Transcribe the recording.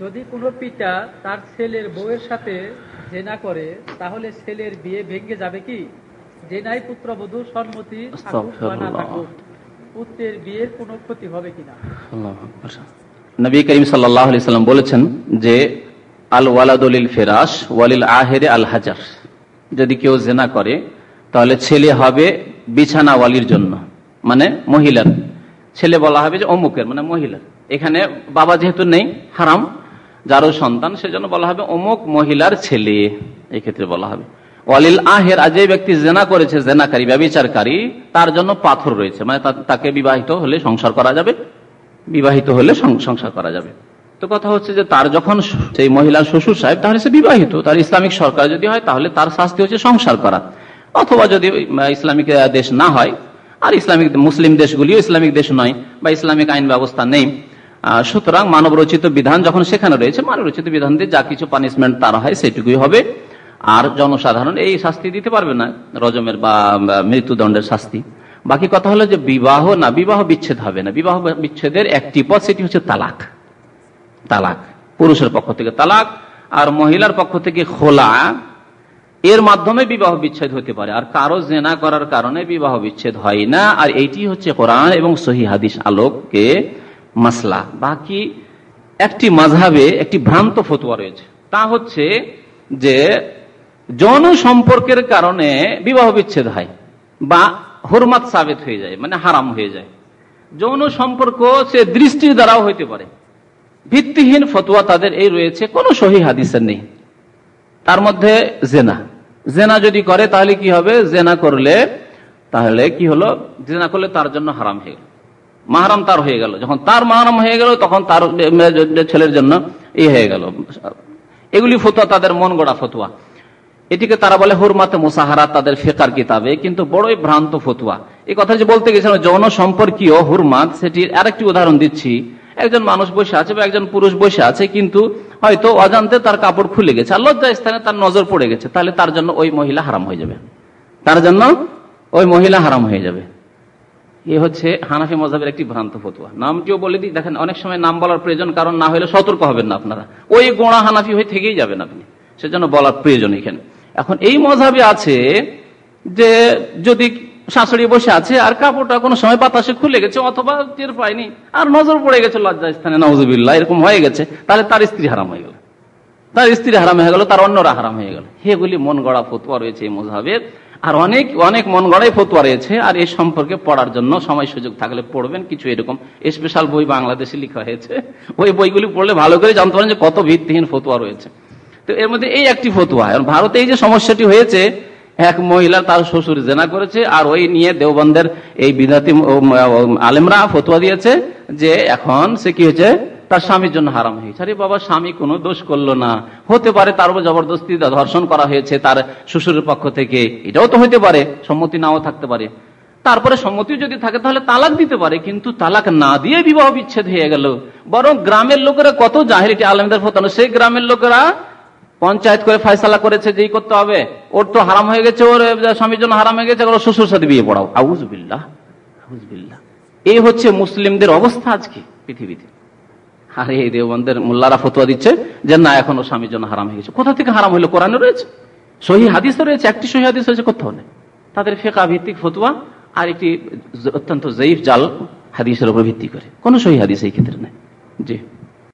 যদি কোনো পিতা তার ছেলের বউয়ের সাথে জেনা করে তাহলে ছেলের বিয়ে ভেঙে যাবে কি? জেনাই পুত্রবধূ সম্মতি থাকুক বা না থাকুক পুত্রের বিয়ের কোনো ক্ষতি হবে কিনা? নবী করিম সাল্লাম বলেছেন যে আল ওয়ালাদলিল ফেরাস ওয়ালিল আহেরে আল হাজার। যদি কেউ জেনা করে তাহলে ছেলে হবে বিছানা ওয়ালির জন্য মানে মহিলার। ছেলে বলা হবে যে অমুকের মানে মহিলার। এখানে বাবা যেহেতু নেই হারাম। যারও সন্তান সেজন্য বলা হবে অমুক মহিলার ছেলে। এই ক্ষেত্রে বলা হবে। ওয়ালিল আহের আজ যে ব্যক্তি জেনা করেছে, জেনাকারী, ব্যবচারকারী, তার জন্য পাথর রয়েছে। মানে তাকে বিবাহিত হলে সংসার করা যাবে। বিবাহিত হলে সংসার করা যাবে। তো কথা হচ্ছে যে তার যখন সেই মহিলার শ্বশুর সাহেব, তাহলে সে বিবাহিত। তার ইসলামিক সরকার যদি হয়, তাহলে তার শাস্তি হচ্ছে সংসার করা। অথবা যদি ইসলামিক দেশ না হয়, আর ইসলামিক মুসলিম দেশগুলিও ইসলামিক দেশ নয়, বা ইসলামিক আইন ব্যবস্থা নেই সুতরাং মানব রচিত বিধান যখন সেখানে রয়েছে মানব রচিত বিধান দিয়ে যা কিছু পানিশমেন্ট তার হয়, সেটুকুই হবে। আর জনসাধারণ এই শাস্তি দিতে পারবে না, রজমের বা মৃত্যুদণ্ডের শাস্তি। বাকি কথা হলো যে বিবাহ না, বিবাহ বিচ্ছেদ হবে না। বিবাহ বিচ্ছেদের একটি পথ, সেটি হচ্ছে তালাক। তালাক। পুরুষের পক্ষ থেকে তালাক, আর মহিলার পক্ষ থেকে খোলা। এর মাধ্যমে বিবাহ বিচ্ছেদ হতে পারে। আর কারও জেনা করার কারণে বিবাহ বিচ্ছেদ হয় না। আর এইটি হচ্ছে কোরআন এবং সহি হাদিস আলোককে মাসলা। বাকি একটি মাঝাবে একটি ভ্রান্ত ফতুয়া রয়েছে। তা হচ্ছে যে যৌন সম্পর্কের কারণে বিবাহ বিচ্ছেদ হয় বা হরমাত সাবেত হয়ে যায় মানে হারাম হয়ে যায়। যৌন সম্পর্ক সে দৃষ্টির দ্বারাও হইতে পারে। ভিত্তিহীন ফতুয়া তাদের এই রয়েছে, কোন সহি হাদিসের নেই। তার মধ্যে জেনা। জেনা যদি করে তাহলে কি হবে? জেনা করলে তাহলে কি হলো? জেনা করলে তার জন্য হারাম হয়ে গেল। মাহারাম তার হয়ে গেল। যখন তার মাহারাম হয়ে গেল, তখন তার ছেলের জন্য এই হয়ে গেল। এগুলি ফতুয়া তাদের মন গড়া ফতুয়া। এটিকে তারা বলে হুরমাতে মুসাহারা তাদের ফেকার কিতাবে, কিন্তু বড়ই ভ্রান্ত ফতুয়া। এই কথা যে বলতে গেছিলাম যৌন সম্পর্কীয় হুরমাত, সেটির আরেকটি উদাহরণ দিচ্ছি। একজন মানুষ বসে আছে বা একজন পুরুষ বসে আছে, কিন্তু হয়তো অজান্তে তার কাপড় খুলে গেছে আর লজ্জা স্থানে তার নজর পড়ে গেছে। তাহলে তার জন্য ওই মহিলা হারাম হয়ে যাবে। তার জন্য ওই মহিলা হারাম হয়ে যাবে। এ হচ্ছে হানাফি মজাবের একটি ভ্রান্ত ফতুয়া। নামটিও বলে দিই, দেখেন অনেক সময় নাম বলার প্রয়োজন, কারণ না হলে সতর্ক হবেন না আপনারা। ওই গোড়া হানাফি হয়ে থেকেই যাবেন আপনি। সেজন্য বলার প্রয়োজন এখানে। এখন এই মজাবে আছে যে যদি শাশুড়ি বসে আছে আর কাপড়টা কোনো সময় বাতাসে খুলে গেছে অথবা টের পায়নি, আর নজর পড়ে গেছে, লজ্জা স্থানে নজবিল্লা এরকম হয়ে গেছে, তাহলে তার স্ত্রী হারাম হয়ে গেল। তার স্ত্রী হারাম হয়ে গেল, তার অন্যরা হারাম হয়ে গেল। হেগুলি মন গড়া ফতুয়া রয়েছে এই মজাবের আর অনেক অনেক মন গড়াই ফতুয়া রয়েছে, আর এই সম্পর্কে পড়ার জন্য সময় সুযোগ থাকলে পড়বেন, কিছু এরকম স্পেশাল বই বাংলাদেশে লেখা হয়েছে। ওই বইগুলি পড়লে ভালো করে জানতে পারেন যে কত ভিত্তিহীন ফতুয়া রয়েছে। তো এর মধ্যে এই একটি ফতুয়া ভারতে এই যে সমস্যাটি হয়েছে, এক মহিলা তার শ্বশুর জেনা করেছে, আর ওই নিয়ে দেওবন্দের এই বিধাতি আলেমরা ফতুয়া দিয়েছে যে এখন সে কি হয়েছে তার স্বামীর জন্য হারাম হয়েছে। আরে বাবা, স্বামী কোনো দোষ করল না। হতে পারে তার উপর জবরদস্তি ধর্ষণ করা হয়েছে তার শ্বশুরের পক্ষ থেকে। এটাও তো হতে পারে, সম্মতি নাও থাকতে পারে। তারপরে সম্মতি যদি থাকে তাহলে তালাক দিতে পারে, কিন্তু তালাক না দিয়ে বিবাহ বিচ্ছেদ হয়ে গেল। বরং গ্রামের লোকেরা কত জাহেরিটি আলমদের ফতানো। সেই গ্রামের লোকেরা পঞ্চায়েত করে ফয়সালা করেছে, যেই করতে হবে। ওর তো হারাম হয়ে গেছে, ওর স্বামীর জন্য হারাম হয়ে গেছে ওর শ্বশুর সাথে বিয়ে পড়াও। আউজবিল্লাহ আউজবিল্লাহ এই হচ্ছে মুসলিমদের অবস্থা আজকে পৃথিবীতে। আরে, এই দেওবন্দের মোল্লারা ফতুয়া দিচ্ছে যে, না, এখন স্বামীর জন্য হারাম হয়ে গেছে। কোথা থেকে হারাম হইল? কোরআনে রয়েছে? সহি হাদিস রয়েছে? একটি সহি হাদিস রয়েছে, কোথাও নেই। তাদের ফেকা ভিত্তিক ফতুয়া আর একটি অত্যন্ত জয়ীফ জাল হাদিসের উপর ভিত্তি করে। কোনো সহি হাদিস এই ক্ষেত্রে নেই। জি।